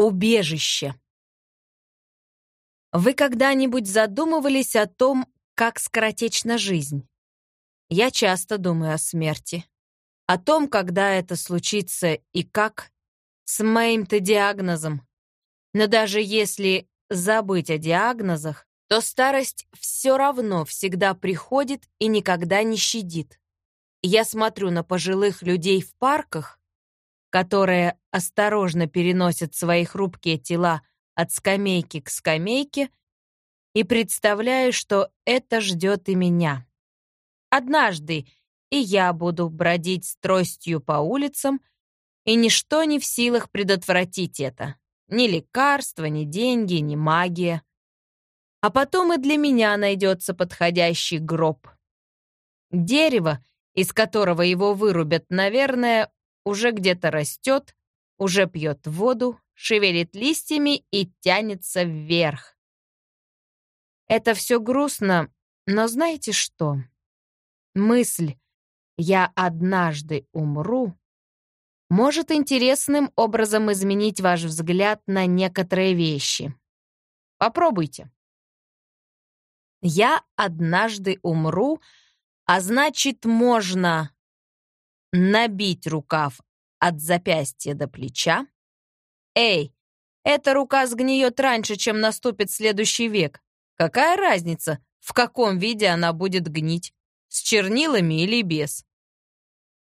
Убежище. Вы когда-нибудь задумывались о том, как скоротечна жизнь? Я часто думаю о смерти. О том, когда это случится и как. С моим-то диагнозом. Но даже если забыть о диагнозах, то старость все равно всегда приходит и никогда не щадит. Я смотрю на пожилых людей в парках которые осторожно переносят свои хрупкие тела от скамейки к скамейке, и представляю, что это ждет и меня. Однажды и я буду бродить с тростью по улицам, и ничто не в силах предотвратить это. Ни лекарства, ни деньги, ни магия. А потом и для меня найдется подходящий гроб. Дерево, из которого его вырубят, наверное, уже где-то растет, уже пьет воду, шевелит листьями и тянется вверх. Это все грустно, но знаете что? Мысль «я однажды умру» может интересным образом изменить ваш взгляд на некоторые вещи. Попробуйте. «Я однажды умру», а значит, можно набить рукав от запястья до плеча. Эй, эта рука сгниет раньше, чем наступит следующий век. Какая разница, в каком виде она будет гнить? С чернилами или без?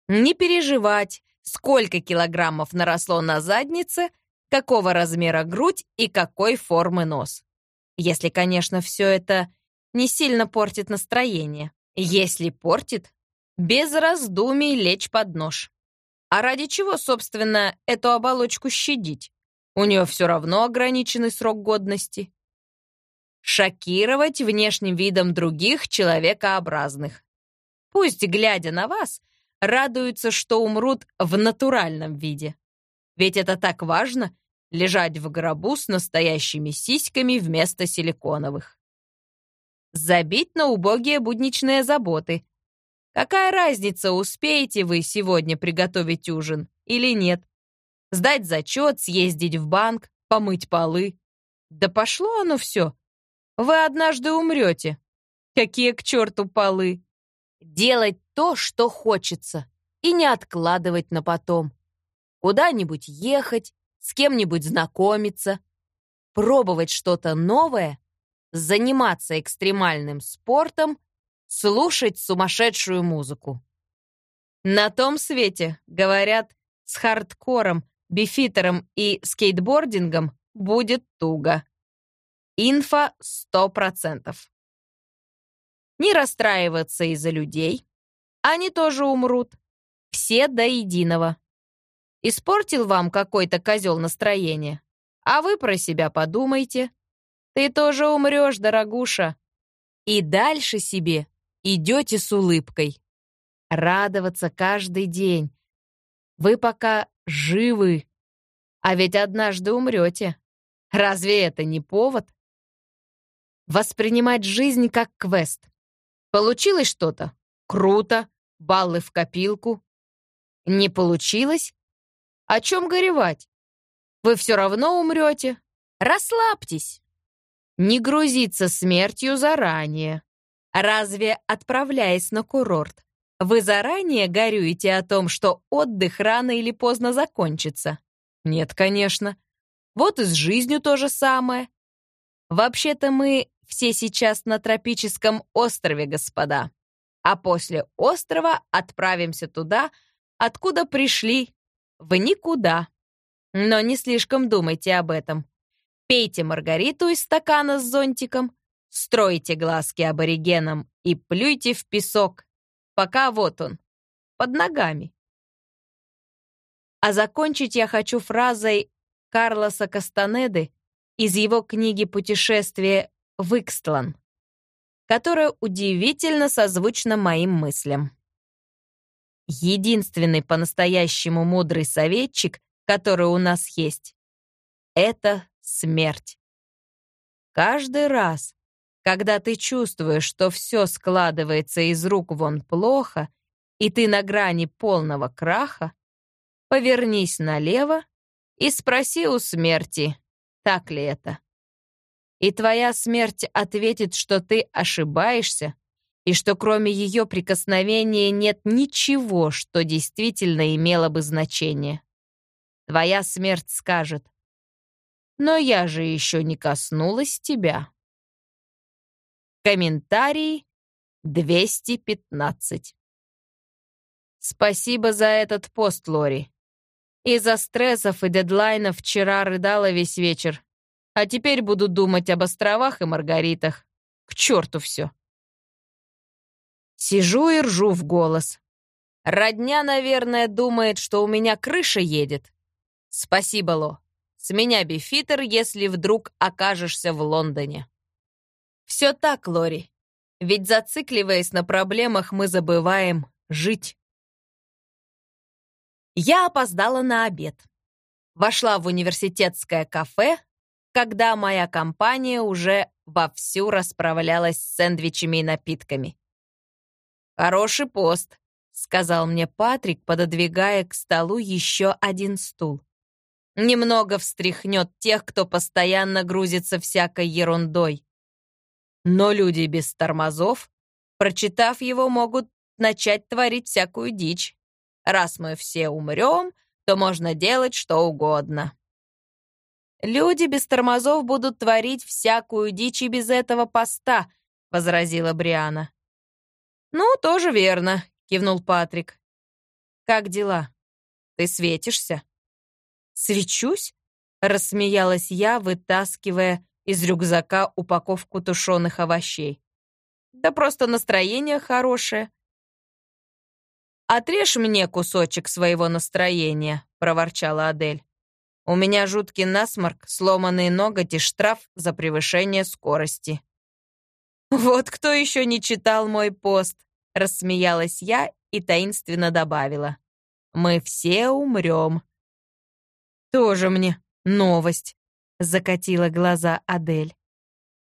Не переживать, сколько килограммов наросло на заднице, какого размера грудь и какой формы нос. Если, конечно, все это не сильно портит настроение. Если портит, без раздумий лечь под нож. А ради чего, собственно, эту оболочку щадить? У нее все равно ограниченный срок годности. Шокировать внешним видом других человекообразных. Пусть, глядя на вас, радуются, что умрут в натуральном виде. Ведь это так важно — лежать в гробу с настоящими сиськами вместо силиконовых. Забить на убогие будничные заботы, Какая разница, успеете вы сегодня приготовить ужин или нет? Сдать зачет, съездить в банк, помыть полы. Да пошло оно все. Вы однажды умрете. Какие к черту полы? Делать то, что хочется, и не откладывать на потом. Куда-нибудь ехать, с кем-нибудь знакомиться, пробовать что-то новое, заниматься экстремальным спортом слушать сумасшедшую музыку. На том свете, говорят, с хардкором, бифитером и скейтбордингом будет туго. Инфа 100%. Не расстраиваться из-за людей. Они тоже умрут. Все до единого. Испортил вам какой-то козел настроение. А вы про себя подумайте. Ты тоже умрешь, дорогуша. И дальше себе идете с улыбкой. Радоваться каждый день. Вы пока живы, а ведь однажды умрете. Разве это не повод? Воспринимать жизнь как квест. Получилось что-то? Круто. Баллы в копилку. Не получилось? О чем горевать? Вы все равно умрете. Расслабьтесь. Не грузиться смертью заранее. Разве, отправляясь на курорт, вы заранее горюете о том, что отдых рано или поздно закончится? Нет, конечно. Вот и с жизнью то же самое. Вообще-то мы все сейчас на тропическом острове, господа. А после острова отправимся туда, откуда пришли, в никуда. Но не слишком думайте об этом. Пейте маргариту из стакана с зонтиком, Стройте глазки аборигенам и плюйте в песок, пока вот он, под ногами. А закончить я хочу фразой Карлоса Кастанеды из его книги «Путешествие в Икстлан», которая удивительно созвучна моим мыслям. Единственный по-настоящему мудрый советчик, который у нас есть, это смерть. Каждый раз, когда ты чувствуешь, что все складывается из рук вон плохо, и ты на грани полного краха, повернись налево и спроси у смерти, так ли это. И твоя смерть ответит, что ты ошибаешься, и что кроме ее прикосновения нет ничего, что действительно имело бы значение. Твоя смерть скажет, «Но я же еще не коснулась тебя». Комментарий 215. Спасибо за этот пост, Лори. Из-за стрессов и дедлайнов вчера рыдала весь вечер, а теперь буду думать об островах и маргаритах. К черту все. Сижу и ржу в голос. Родня, наверное, думает, что у меня крыша едет. Спасибо, Ло. С меня бифитер, если вдруг окажешься в Лондоне. Все так, Лори. Ведь зацикливаясь на проблемах, мы забываем жить. Я опоздала на обед. Вошла в университетское кафе, когда моя компания уже вовсю расправлялась с сэндвичами и напитками. «Хороший пост», — сказал мне Патрик, пододвигая к столу еще один стул. «Немного встряхнет тех, кто постоянно грузится всякой ерундой. Но люди без тормозов, прочитав его, могут начать творить всякую дичь. Раз мы все умрем, то можно делать что угодно». «Люди без тормозов будут творить всякую дичь и без этого поста», — возразила Бриана. «Ну, тоже верно», — кивнул Патрик. «Как дела? Ты светишься?» «Свечусь?» — рассмеялась я, вытаскивая из рюкзака упаковку тушеных овощей. «Да просто настроение хорошее». «Отрежь мне кусочек своего настроения», — проворчала Адель. «У меня жуткий насморк, сломанные ноготь и штраф за превышение скорости». «Вот кто еще не читал мой пост?» — рассмеялась я и таинственно добавила. «Мы все умрем». «Тоже мне новость», — закатила глаза Адель.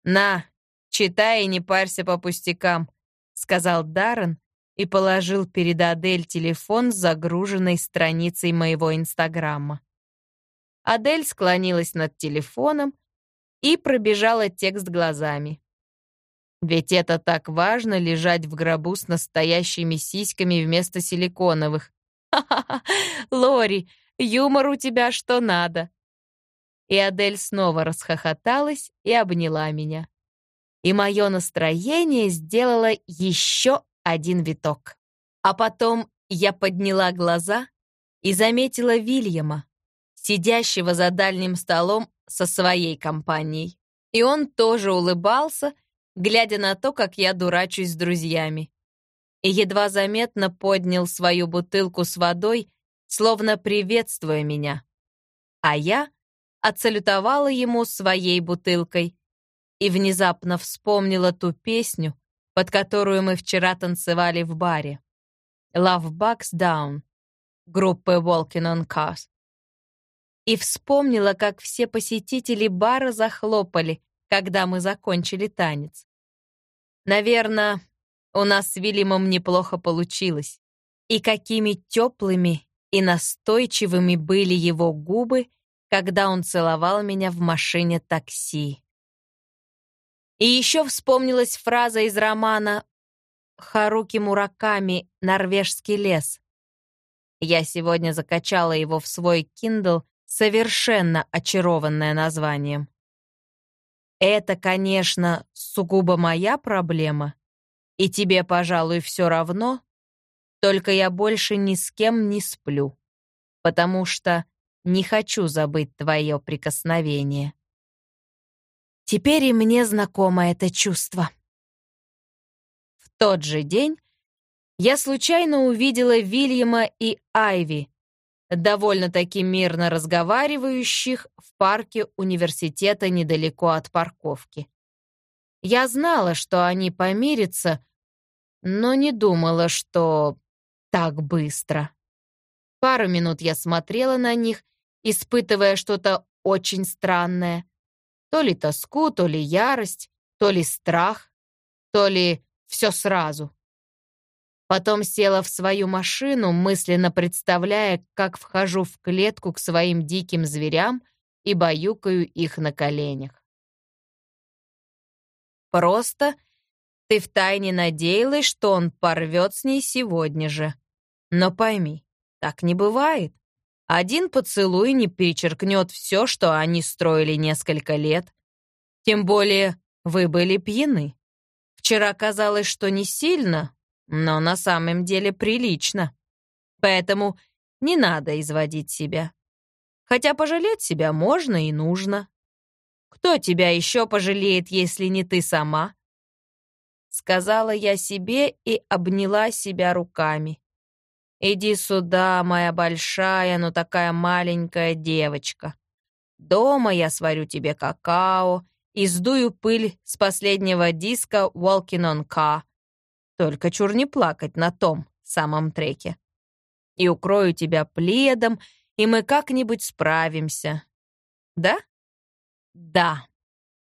«На, читай и не парься по пустякам», — сказал Даррен и положил перед Адель телефон с загруженной страницей моего Инстаграма. Адель склонилась над телефоном и пробежала текст глазами. Ведь это так важно лежать в гробу с настоящими сиськами вместо силиконовых. Ха-ха-ха, Лори, юмор у тебя что надо. И Адель снова расхохоталась и обняла меня. И мое настроение сделало еще один виток. А потом я подняла глаза и заметила Вильяма, сидящего за дальним столом со своей компанией. И он тоже улыбался, глядя на то, как я дурачусь с друзьями. И едва заметно поднял свою бутылку с водой, словно приветствуя меня. А я отсалютовала ему своей бутылкой и внезапно вспомнила ту песню, под которую мы вчера танцевали в баре. «Love Bucks Down» группы Walking on Cars. И вспомнила, как все посетители бара захлопали, когда мы закончили танец. Наверное, у нас с Вильямом неплохо получилось. И какими теплыми и настойчивыми были его губы, когда он целовал меня в машине такси. И еще вспомнилась фраза из романа Харуки Мураками «Норвежский лес». Я сегодня закачала его в свой Kindle, совершенно очарованная названием. Это, конечно, сугубо моя проблема, и тебе, пожалуй, все равно, только я больше ни с кем не сплю, потому что не хочу забыть твое прикосновение. Теперь и мне знакомо это чувство. В тот же день я случайно увидела Вильяма и Айви, довольно-таки мирно разговаривающих в парке университета недалеко от парковки. Я знала, что они помирятся, но не думала, что так быстро. Пару минут я смотрела на них, испытывая что-то очень странное. То ли тоску, то ли ярость, то ли страх, то ли все сразу. Потом села в свою машину, мысленно представляя, как вхожу в клетку к своим диким зверям и баюкаю их на коленях. Просто ты втайне надеялась, что он порвет с ней сегодня же. Но пойми, так не бывает. Один поцелуй не перечеркнет все, что они строили несколько лет. Тем более вы были пьяны. Вчера казалось, что не сильно, но на самом деле прилично. Поэтому не надо изводить себя. Хотя пожалеть себя можно и нужно. Кто тебя еще пожалеет, если не ты сама? Сказала я себе и обняла себя руками. «Иди сюда, моя большая, но такая маленькая девочка. Дома я сварю тебе какао и сдую пыль с последнего диска «Walking on Car». Только чур не плакать на том самом треке. И укрою тебя пледом, и мы как-нибудь справимся. Да? Да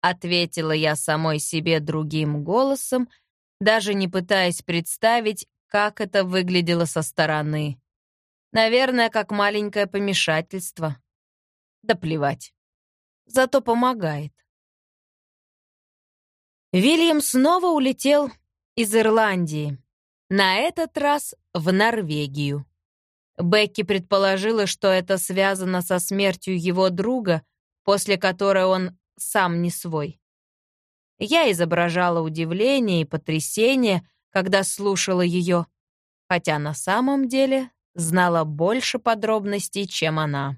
ответила я самой себе другим голосом, даже не пытаясь представить, как это выглядело со стороны. Наверное, как маленькое помешательство. Да плевать. Зато помогает. Вильям снова улетел из Ирландии. На этот раз в Норвегию. Бекки предположила, что это связано со смертью его друга, после которой он сам не свой. Я изображала удивление и потрясение, когда слушала ее, хотя на самом деле знала больше подробностей, чем она.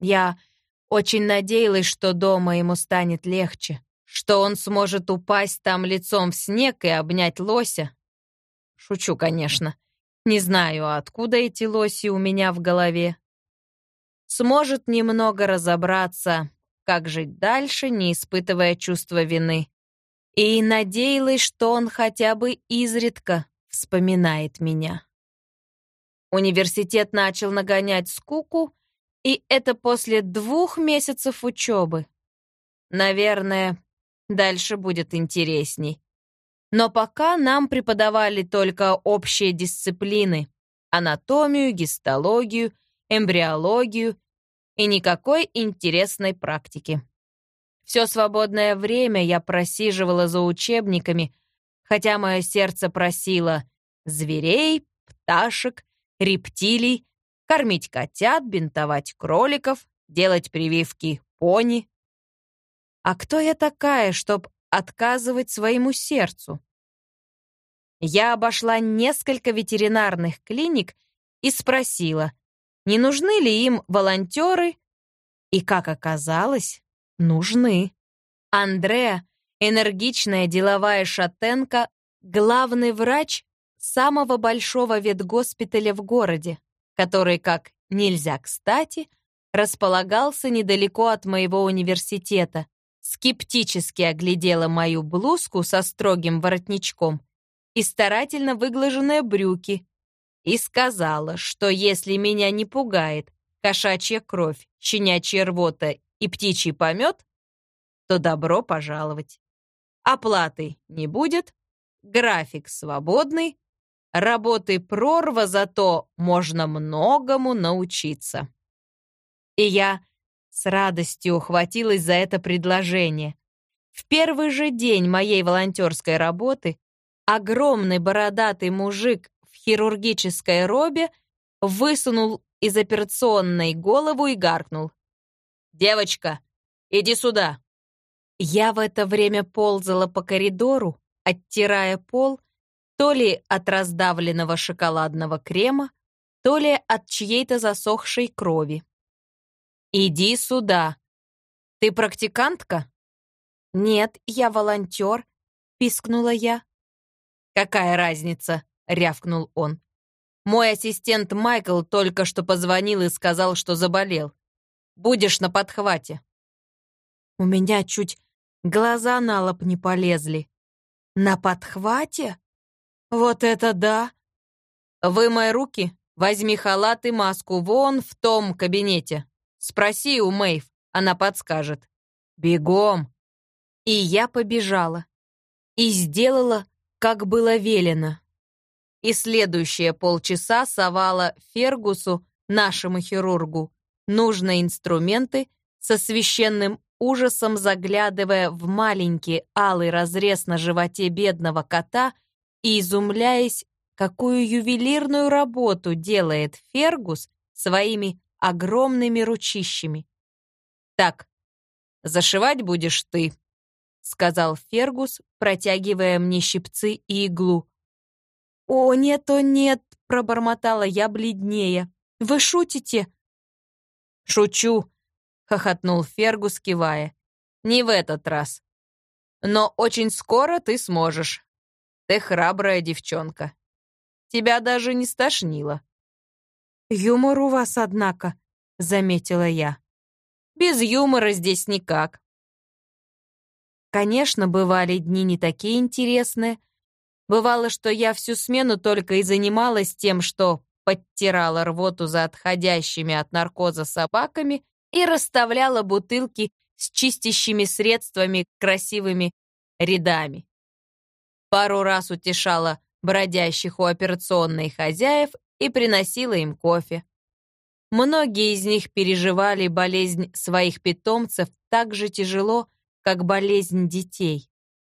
Я очень надеялась, что дома ему станет легче, что он сможет упасть там лицом в снег и обнять лося. Шучу, конечно. Не знаю, откуда эти лоси у меня в голове. Сможет немного разобраться, как жить дальше, не испытывая чувства вины. И надеялась, что он хотя бы изредка вспоминает меня. Университет начал нагонять скуку, и это после двух месяцев учебы. Наверное, дальше будет интересней. Но пока нам преподавали только общие дисциплины — анатомию, гистологию, эмбриологию и никакой интересной практики. Все свободное время я просиживала за учебниками, хотя мое сердце просило зверей, пташек, рептилий, кормить котят, бинтовать кроликов, делать прививки пони. А кто я такая, чтоб отказывать своему сердцу? Я обошла несколько ветеринарных клиник и спросила, не нужны ли им волонтеры? И, как оказалось, нужны. Андреа, энергичная деловая шатенка, главный врач самого большого ветгоспиталя в городе, который, как нельзя кстати, располагался недалеко от моего университета, скептически оглядела мою блузку со строгим воротничком и старательно выглаженные брюки, и сказала, что если меня не пугает кошачья кровь, щенячья рвота и птичий помет, то добро пожаловать. Оплаты не будет, график свободный, работы прорва, зато можно многому научиться. И я с радостью ухватилась за это предложение. В первый же день моей волонтерской работы огромный бородатый мужик хирургической робе, высунул из операционной голову и гаркнул. «Девочка, иди сюда!» Я в это время ползала по коридору, оттирая пол, то ли от раздавленного шоколадного крема, то ли от чьей-то засохшей крови. «Иди сюда!» «Ты практикантка?» «Нет, я волонтер», — пискнула я. «Какая разница?» — рявкнул он. «Мой ассистент Майкл только что позвонил и сказал, что заболел. Будешь на подхвате». У меня чуть глаза на лоб не полезли. «На подхвате? Вот это да!» «Вымой руки, возьми халат и маску вон в том кабинете. Спроси у Мэйв, она подскажет. Бегом!» И я побежала. И сделала, как было велено. и следующие полчаса совала Фергусу, нашему хирургу, нужные инструменты, со священным ужасом заглядывая в маленький алый разрез на животе бедного кота и изумляясь, какую ювелирную работу делает Фергус своими огромными ручищами. «Так, зашивать будешь ты», — сказал Фергус, протягивая мне щипцы и иглу. «О, нет, о, нет!» — пробормотала я бледнее. «Вы шутите?» «Шучу!» — хохотнул Фергус, кивая. «Не в этот раз. Но очень скоро ты сможешь. Ты храбрая девчонка. Тебя даже не стошнило». «Юмор у вас, однако», — заметила я. «Без юмора здесь никак». Конечно, бывали дни не такие интересные. Бывало, что я всю смену только и занималась тем, что подтирала рвоту за отходящими от наркоза собаками и расставляла бутылки с чистящими средствами красивыми рядами. Пару раз утешала бродящих у операционной хозяев и приносила им кофе. Многие из них переживали болезнь своих питомцев так же тяжело, как болезнь детей.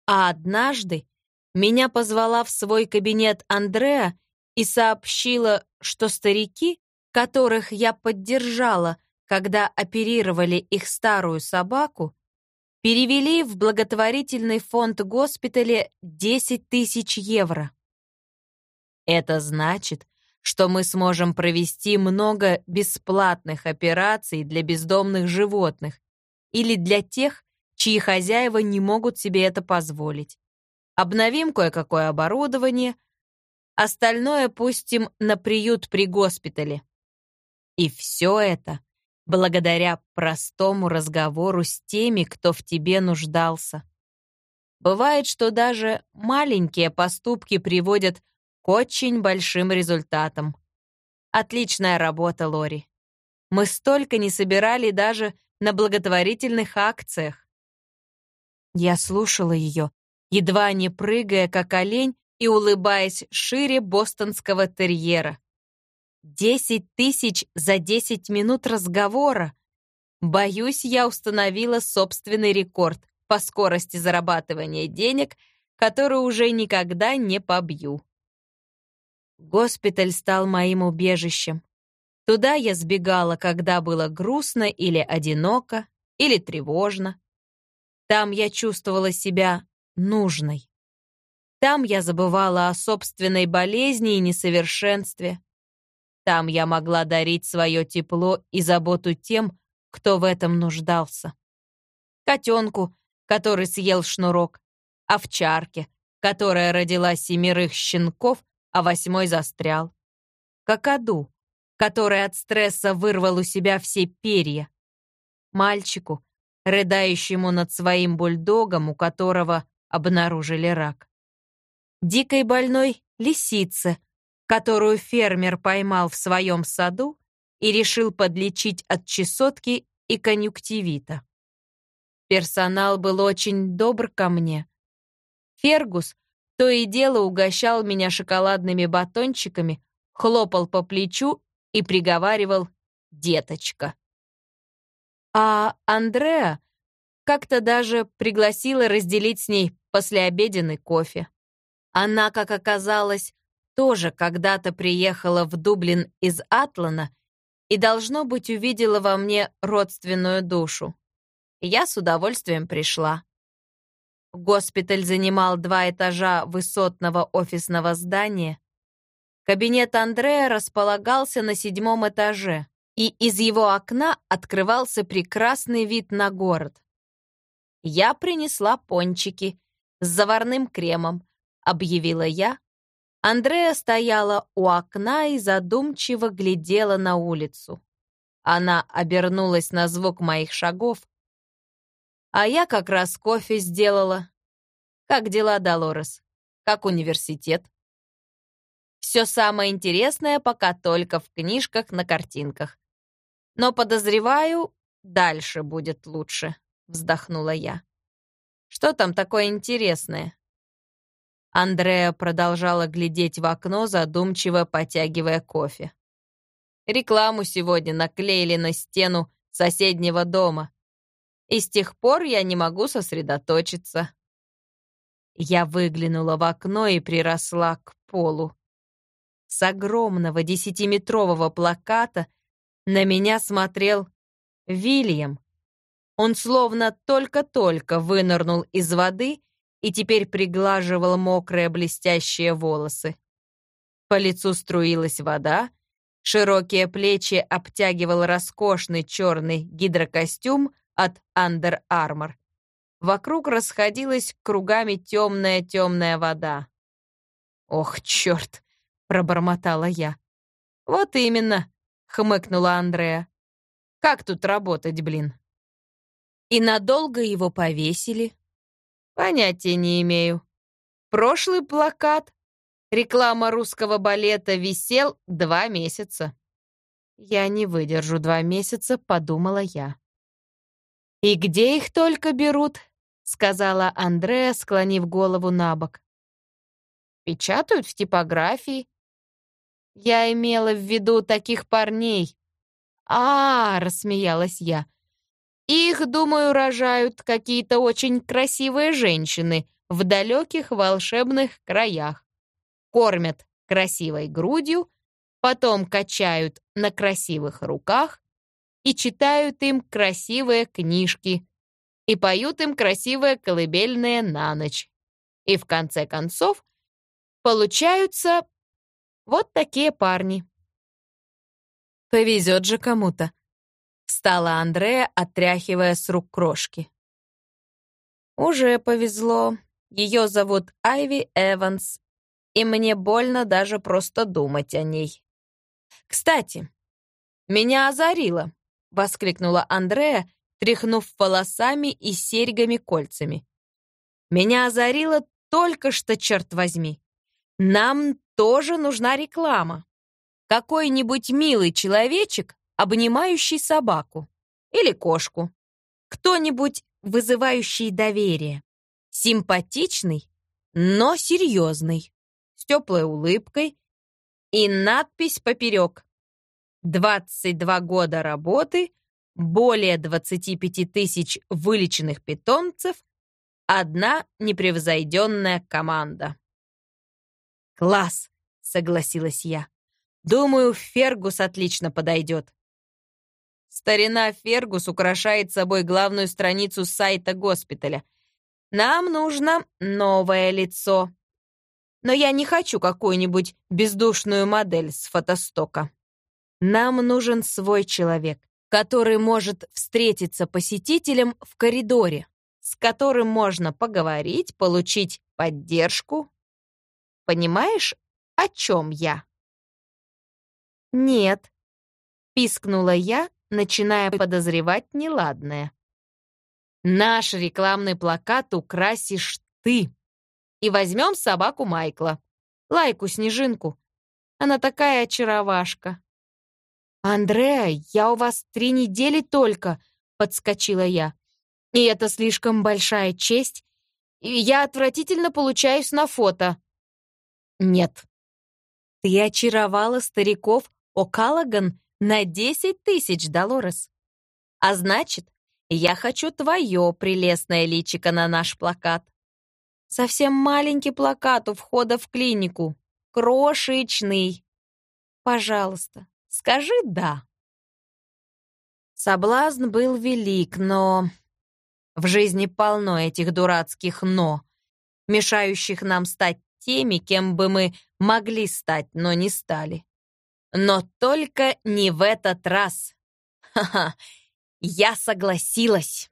А однажды меня позвала в свой кабинет Андреа и сообщила, что старики, которых я поддержала, когда оперировали их старую собаку, перевели в благотворительный фонд госпиталя 10 тысяч евро. Это значит, что мы сможем провести много бесплатных операций для бездомных животных или для тех, чьи хозяева не могут себе это позволить. Обновим кое-какое оборудование, Остальное пустим на приют при госпитале. И все это благодаря простому разговору с теми, кто в тебе нуждался. Бывает, что даже маленькие поступки приводят к очень большим результатам. Отличная работа, Лори. Мы столько не собирали даже на благотворительных акциях. Я слушала ее, едва не прыгая, как олень, и улыбаясь шире бостонского терьера. Десять тысяч за десять минут разговора. Боюсь, я установила собственный рекорд по скорости зарабатывания денег, который уже никогда не побью. Госпиталь стал моим убежищем. Туда я сбегала, когда было грустно или одиноко, или тревожно. Там я чувствовала себя нужной. Там я забывала о собственной болезни и несовершенстве. Там я могла дарить свое тепло и заботу тем, кто в этом нуждался. Котенку, который съел шнурок, овчарке, которая родила семерых щенков, а восьмой застрял. Какаду, который от стресса вырвал у себя все перья. Мальчику, рыдающему над своим бульдогом, у которого обнаружили рак дикой больной лисице, которую фермер поймал в своем саду и решил подлечить от чесотки и конъюнктивита. Персонал был очень добр ко мне. Фергус то и дело угощал меня шоколадными батончиками, хлопал по плечу и приговаривал «деточка». А Андреа как-то даже пригласила разделить с ней послеобеденный кофе. Она, как оказалось, тоже когда-то приехала в Дублин из Атлана и, должно быть, увидела во мне родственную душу. Я с удовольствием пришла. Госпиталь занимал два этажа высотного офисного здания. Кабинет Андрея располагался на седьмом этаже, и из его окна открывался прекрасный вид на город. Я принесла пончики с заварным кремом, объявила я. Андрея стояла у окна и задумчиво глядела на улицу. Она обернулась на звук моих шагов. А я как раз кофе сделала. Как дела, Долорес? Как университет? Все самое интересное пока только в книжках на картинках. Но, подозреваю, дальше будет лучше, вздохнула я. Что там такое интересное? Андреа продолжала глядеть в окно, задумчиво потягивая кофе. Рекламу сегодня наклеили на стену соседнего дома. И с тех пор я не могу сосредоточиться. Я выглянула в окно и приросла к полу. С огромного десятиметрового плаката на меня смотрел Вильям. Он словно только-только вынырнул из воды и теперь приглаживал мокрые блестящие волосы. По лицу струилась вода, широкие плечи обтягивал роскошный черный гидрокостюм от Under Armour. Вокруг расходилась кругами темная-темная вода. «Ох, черт!» — пробормотала я. «Вот именно!» — хмыкнула Андрея. «Как тут работать, блин?» «И надолго его повесили?» Понятия не имею. Прошлый плакат, реклама русского балета, висел два месяца. Я не выдержу два месяца, подумала я. И где их только берут? сказала Андреа, склонив голову на бок. Печатают в типографии. Я имела в виду таких парней. -а, -а рассмеялась я. Их, думаю, рожают какие-то очень красивые женщины в далеких волшебных краях. Кормят красивой грудью, потом качают на красивых руках и читают им красивые книжки и поют им красивые колыбельные на ночь. И в конце концов получаются вот такие парни. Повезет же кому-то. Встала Андрея, отряхивая с рук крошки. «Уже повезло. Ее зовут Айви Эванс, и мне больно даже просто думать о ней». «Кстати, меня озарило!» — воскликнула Андрея, тряхнув волосами и серьгами-кольцами. «Меня озарило только что, черт возьми! Нам тоже нужна реклама. Какой-нибудь милый человечек обнимающий собаку или кошку. Кто-нибудь, вызывающий доверие. Симпатичный, но серьезный, с теплой улыбкой и надпись поперек. 22 года работы, более 25 тысяч вылеченных питомцев, одна непревзойденная команда. «Класс!» — согласилась я. «Думаю, Фергус отлично подойдет. Старина Фергус украшает собой главную страницу сайта госпиталя. Нам нужно новое лицо. Но я не хочу какую-нибудь бездушную модель с фотостока. Нам нужен свой человек, который может встретиться посетителям в коридоре, с которым можно поговорить, получить поддержку. Понимаешь, о чем я? Нет, пискнула я, начиная подозревать неладное. «Наш рекламный плакат украсишь ты. И возьмем собаку Майкла, Лайку-снежинку. Она такая очаровашка». «Андреа, я у вас три недели только», — подскочила я. «И это слишком большая честь. И я отвратительно получаюсь на фото». «Нет». «Ты очаровала стариков О'Каллаган на 10 тысяч, Долорес. А значит, я хочу твое прелестное личико на наш плакат. Совсем маленький плакат у входа в клинику. Крошечный. Пожалуйста, скажи «да». Соблазн был велик, но... В жизни полно этих дурацких «но», мешающих нам стать теми, кем бы мы могли стать, но не стали. Но только не в этот раз. Ха-ха, я согласилась.